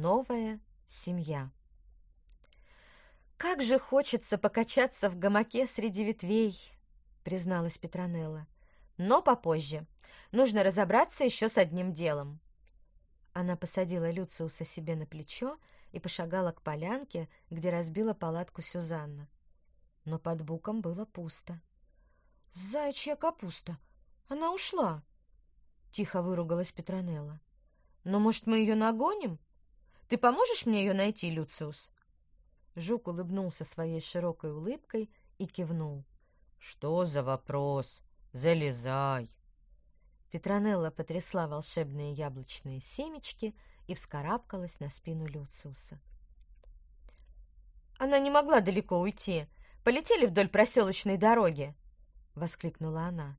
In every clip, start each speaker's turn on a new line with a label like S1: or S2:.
S1: Новая семья. «Как же хочется покачаться в гамаке среди ветвей!» — призналась Петронелла. «Но попозже. Нужно разобраться еще с одним делом». Она посадила Люциуса себе на плечо и пошагала к полянке, где разбила палатку Сюзанна. Но под буком было пусто. «Зайчья капуста! Она ушла!» Тихо выругалась Петронелла. «Но, может, мы ее нагоним? Ты поможешь мне ее найти, Люциус?» Жук улыбнулся своей широкой улыбкой и кивнул. «Что за вопрос? Залезай!» Петронелла потрясла волшебные яблочные семечки и вскарабкалась на спину Люциуса. «Она не могла далеко уйти. Полетели вдоль проселочной дороги!» — воскликнула она.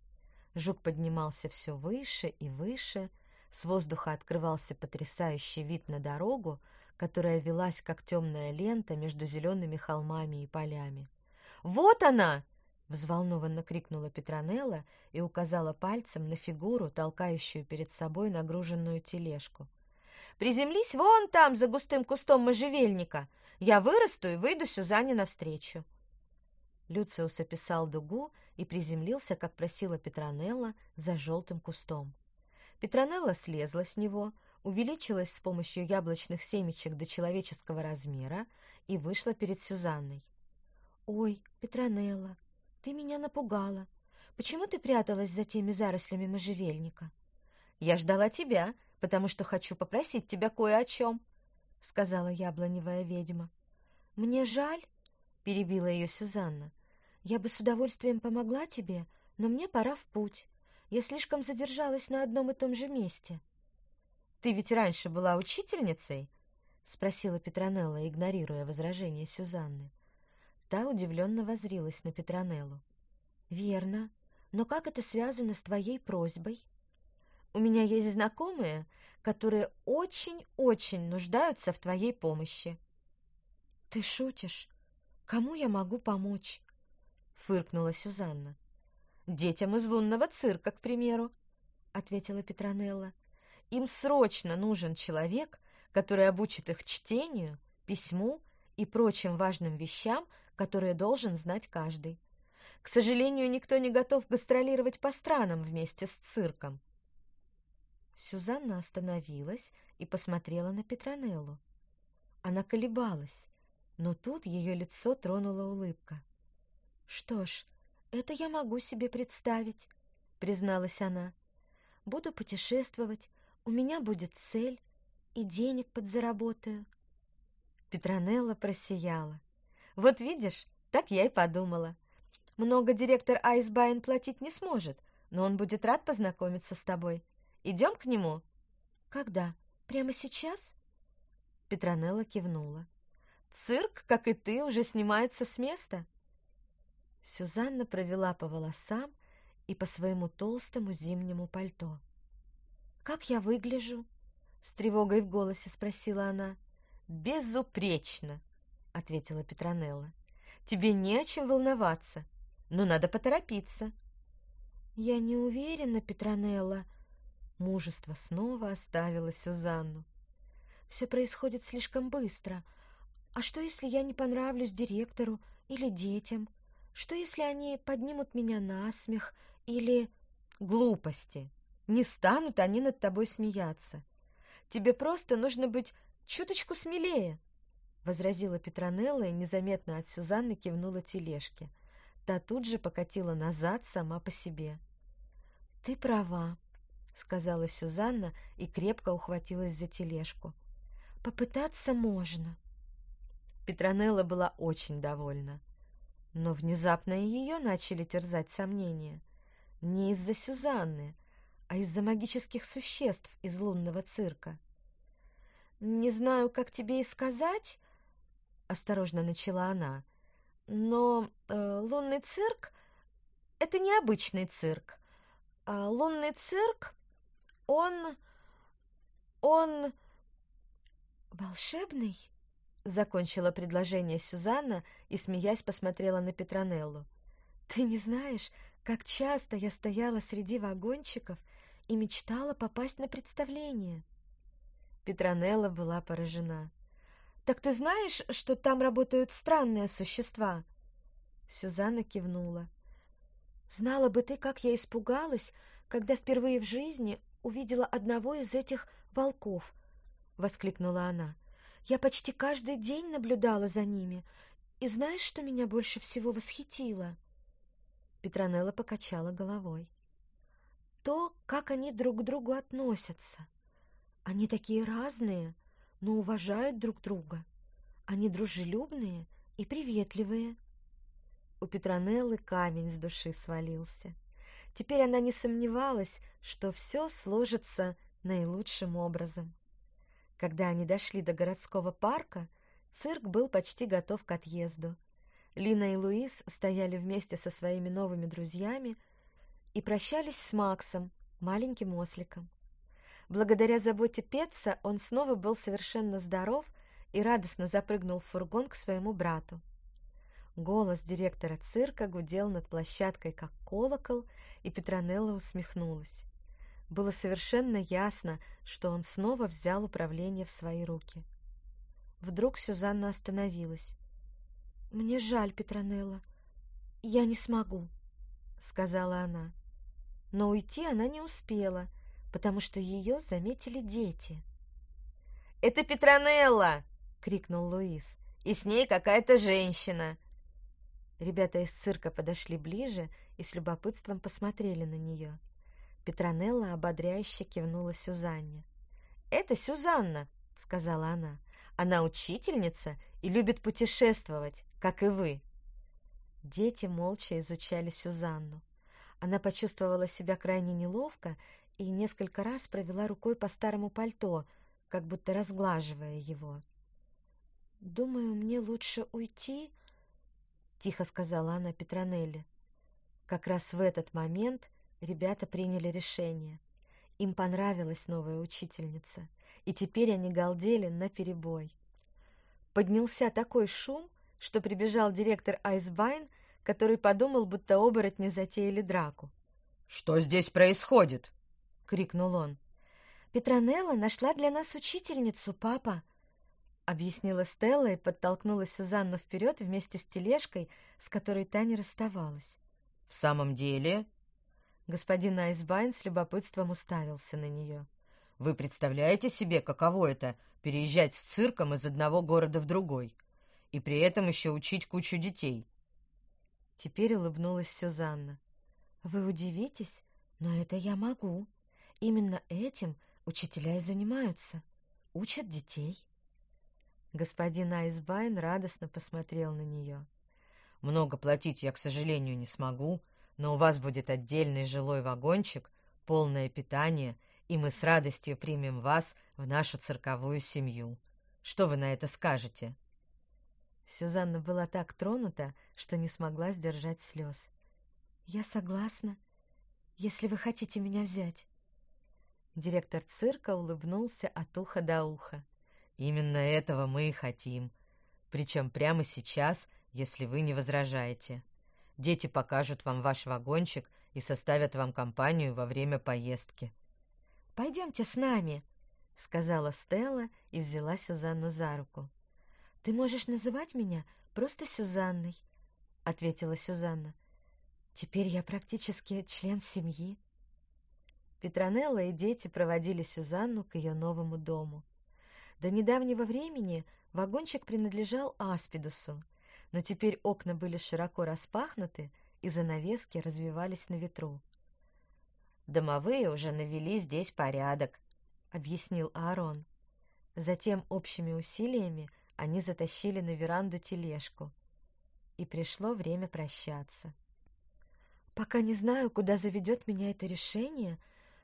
S1: Жук поднимался все выше и выше. С воздуха открывался потрясающий вид на дорогу, которая велась, как темная лента, между зелеными холмами и полями. «Вот она!» — взволнованно крикнула Петронелла и указала пальцем на фигуру, толкающую перед собой нагруженную тележку. «Приземлись вон там, за густым кустом можжевельника. Я вырасту и выйду Сюзанне навстречу». Люциус описал дугу и приземлился, как просила Петронелла, за желтым кустом. Петронелла слезла с него, увеличилась с помощью яблочных семечек до человеческого размера и вышла перед Сюзанной. «Ой, Петронелла, ты меня напугала. Почему ты пряталась за теми зарослями можжевельника?» «Я ждала тебя, потому что хочу попросить тебя кое о чем», — сказала яблоневая ведьма. «Мне жаль», — перебила ее Сюзанна. Я бы с удовольствием помогла тебе, но мне пора в путь. Я слишком задержалась на одном и том же месте. Ты ведь раньше была учительницей? спросила Петронелла, игнорируя возражение Сюзанны. Та удивленно возрилась на Петронеллу. Верно. Но как это связано с твоей просьбой? У меня есть знакомые, которые очень-очень нуждаются в твоей помощи. Ты шутишь? Кому я могу помочь? фыркнула Сюзанна. Детям из лунного цирка, к примеру, ответила Петронелла. Им срочно нужен человек, который обучит их чтению, письму и прочим важным вещам, которые должен знать каждый. К сожалению, никто не готов гастролировать по странам вместе с цирком. Сюзанна остановилась и посмотрела на Петронеллу. Она колебалась, но тут ее лицо тронула улыбка. «Что ж, это я могу себе представить», — призналась она. «Буду путешествовать, у меня будет цель, и денег подзаработаю». Петронелла просияла. «Вот видишь, так я и подумала. Много директор Айсбайн платить не сможет, но он будет рад познакомиться с тобой. Идем к нему?» «Когда? Прямо сейчас?» Петронелла кивнула. «Цирк, как и ты, уже снимается с места. Сюзанна провела по волосам и по своему толстому зимнему пальто. «Как я выгляжу?» — с тревогой в голосе спросила она. «Безупречно!» — ответила Петронелла. «Тебе не о чем волноваться, но надо поторопиться». «Я не уверена, Петронелла». Мужество снова оставило Сюзанну. «Все происходит слишком быстро. А что, если я не понравлюсь директору или детям?» Что, если они поднимут меня на смех или... Глупости. Не станут они над тобой смеяться. Тебе просто нужно быть чуточку смелее, — возразила Петронелла и незаметно от Сюзанны кивнула тележке. Та тут же покатила назад сама по себе. — Ты права, — сказала Сюзанна и крепко ухватилась за тележку. — Попытаться можно. Петронелла была очень довольна. Но внезапно и ее начали терзать сомнения. Не из-за Сюзанны, а из-за магических существ из лунного цирка. «Не знаю, как тебе и сказать», — осторожно начала она, «но э, лунный цирк — это необычный цирк. А лунный цирк, он... он... волшебный?» Закончила предложение Сюзанна и, смеясь, посмотрела на Петронеллу. «Ты не знаешь, как часто я стояла среди вагончиков и мечтала попасть на представление?» Петронелла была поражена. «Так ты знаешь, что там работают странные существа?» Сюзанна кивнула. «Знала бы ты, как я испугалась, когда впервые в жизни увидела одного из этих волков!» — воскликнула она. «Я почти каждый день наблюдала за ними, и знаешь, что меня больше всего восхитило?» Петронелла покачала головой. «То, как они друг к другу относятся. Они такие разные, но уважают друг друга. Они дружелюбные и приветливые». У Петронеллы камень с души свалился. Теперь она не сомневалась, что все сложится наилучшим образом. Когда они дошли до городского парка, Цирк был почти готов к отъезду. Лина и Луис стояли вместе со своими новыми друзьями и прощались с Максом, маленьким осликом. Благодаря заботе Петца он снова был совершенно здоров и радостно запрыгнул в фургон к своему брату. Голос директора цирка гудел над площадкой, как колокол, и Петронелла усмехнулась. Было совершенно ясно, что он снова взял управление в свои руки. Вдруг Сюзанна остановилась. «Мне жаль, Петронелла. Я не смогу», — сказала она. Но уйти она не успела, потому что ее заметили дети.
S2: «Это Петронелла!» — крикнул Луис. «И с ней какая-то женщина!»
S1: Ребята из цирка подошли ближе и с любопытством посмотрели на нее. Петронелла ободряюще кивнула Сюзанне. «Это Сюзанна», — сказала она. Она учительница и любит путешествовать, как и вы. Дети молча изучали Сюзанну. Она почувствовала себя крайне неловко и несколько раз провела рукой по старому пальто, как будто разглаживая его. «Думаю, мне лучше уйти», — тихо сказала она Петронелле. Как раз в этот момент ребята приняли решение. Им понравилась новая учительница и теперь они галдели наперебой. Поднялся такой шум, что прибежал директор Айсбайн, который подумал, будто оборотни затеяли драку.
S3: «Что здесь происходит?» — крикнул он.
S1: «Петронелла нашла для нас учительницу, папа», — объяснила Стелла и подтолкнула Сюзанну вперед вместе с тележкой, с которой та не расставалась.
S3: «В самом деле?»
S1: Господин Айсбайн с любопытством уставился на нее.
S3: Вы представляете себе, каково это — переезжать с цирком из одного города в другой? И при этом еще учить кучу детей.
S1: Теперь улыбнулась Сюзанна. Вы удивитесь, но это я могу. Именно этим учителя и занимаются. Учат детей. Господин Айсбайн радостно посмотрел на нее.
S3: Много платить я, к сожалению, не смогу, но у вас будет отдельный жилой вагончик, полное питание — и мы с радостью примем вас в нашу цирковую семью. Что вы на это скажете?»
S1: Сюзанна была так тронута, что не смогла сдержать слез. «Я согласна, если вы хотите меня взять». Директор цирка улыбнулся от уха до уха.
S3: «Именно этого мы и хотим. Причем прямо сейчас, если вы не возражаете. Дети покажут вам ваш вагончик и составят вам компанию во время поездки.
S1: «Пойдемте с нами», — сказала Стелла и взяла Сюзанну за руку. «Ты можешь называть меня просто Сюзанной», — ответила Сюзанна. «Теперь я практически член семьи». Петронелла и дети проводили Сюзанну к ее новому дому. До недавнего времени вагончик принадлежал Аспидусу, но теперь окна были широко распахнуты, и занавески развивались на ветру.
S2: Домовые уже навели здесь порядок,
S1: объяснил Аарон. Затем общими усилиями они затащили на веранду тележку. И пришло время прощаться. Пока не знаю, куда заведет меня это решение,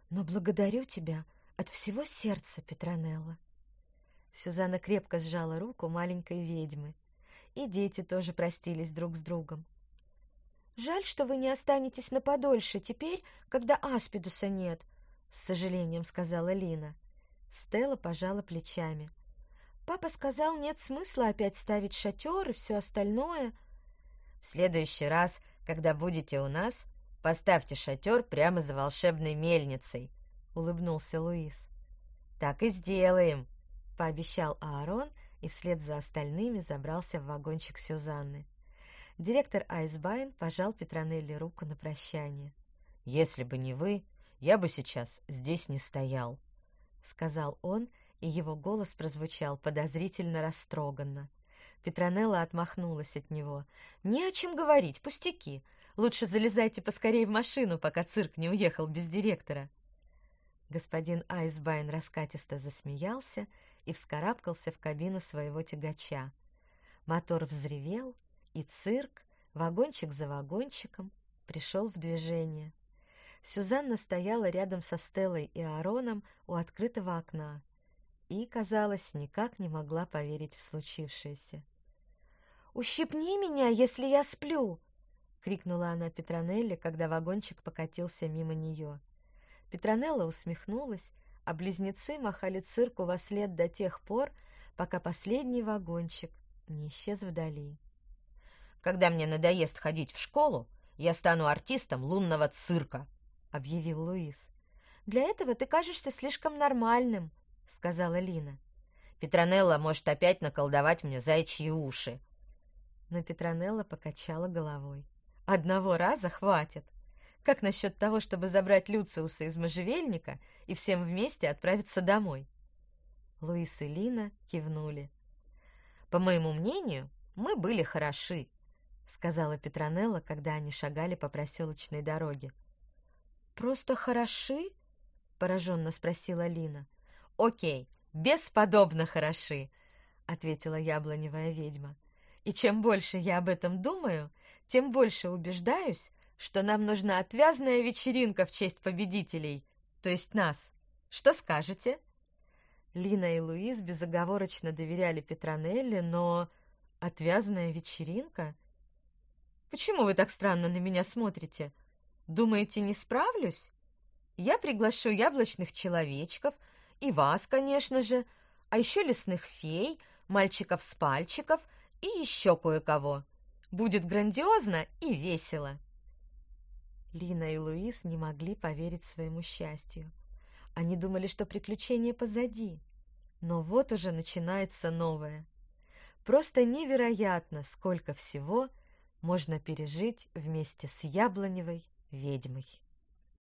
S1: но благодарю тебя от всего сердца, Петронелла. Сюзанна крепко сжала руку маленькой ведьмы, и дети тоже простились друг с другом. Жаль, что вы не останетесь на подольше теперь, когда Аспидуса нет, с сожалением сказала Лина. Стелла пожала плечами. Папа сказал, нет смысла опять ставить шатер и все остальное.
S2: В следующий раз, когда будете у нас, поставьте шатер прямо за волшебной мельницей, улыбнулся Луис. Так и сделаем, —
S1: пообещал Аарон и вслед за остальными забрался в вагончик Сюзанны. Директор Айсбайн пожал Петронелли руку на прощание.
S3: «Если бы не вы, я бы сейчас здесь не стоял», —
S1: сказал он, и его голос прозвучал подозрительно растроганно. Петронелла отмахнулась от него. «Не о чем говорить, пустяки. Лучше залезайте поскорее в машину, пока цирк не уехал без директора». Господин Айсбайн раскатисто засмеялся и вскарабкался в кабину своего тягача. Мотор взревел, и цирк, вагончик за вагончиком, пришел в движение. Сюзанна стояла рядом со Стеллой и Аароном у открытого окна и, казалось, никак не могла поверить в случившееся. «Ущипни меня, если я сплю!» — крикнула она Петронелле, когда вагончик покатился мимо нее. Петронелла усмехнулась, а близнецы махали цирку во след до тех пор, пока последний вагончик не исчез вдали.
S2: «Когда мне надоест ходить в школу, я стану артистом лунного цирка», — объявил Луис.
S1: «Для этого ты кажешься слишком нормальным», — сказала Лина.
S2: «Петронелла может опять наколдовать мне зайчьи уши»,
S1: но Петронелла покачала головой. «Одного раза хватит. Как насчет того, чтобы забрать Люциуса из можжевельника и всем вместе отправиться домой?» Луис и Лина кивнули.
S2: «По моему мнению, мы были хороши», — сказала Петронелла, когда они шагали по проселочной дороге.
S1: «Просто хороши?» — пораженно спросила Лина.
S2: «Окей, бесподобно хороши», — ответила яблоневая ведьма.
S1: И чем больше я об этом думаю, тем больше убеждаюсь, что нам нужна отвязная вечеринка в честь победителей, то есть нас. Что скажете? Лина и Луиз безоговорочно доверяли Петронелле, но отвязная вечеринка? Почему вы так странно на меня смотрите? Думаете, не справлюсь? Я приглашу яблочных человечков и вас, конечно же, а еще лесных фей, мальчиков с пальчиков — и еще кое-кого. Будет грандиозно и весело. Лина и Луис не могли поверить своему счастью. Они думали, что приключение позади. Но вот уже начинается новое. Просто невероятно, сколько всего можно пережить вместе с яблоневой ведьмой.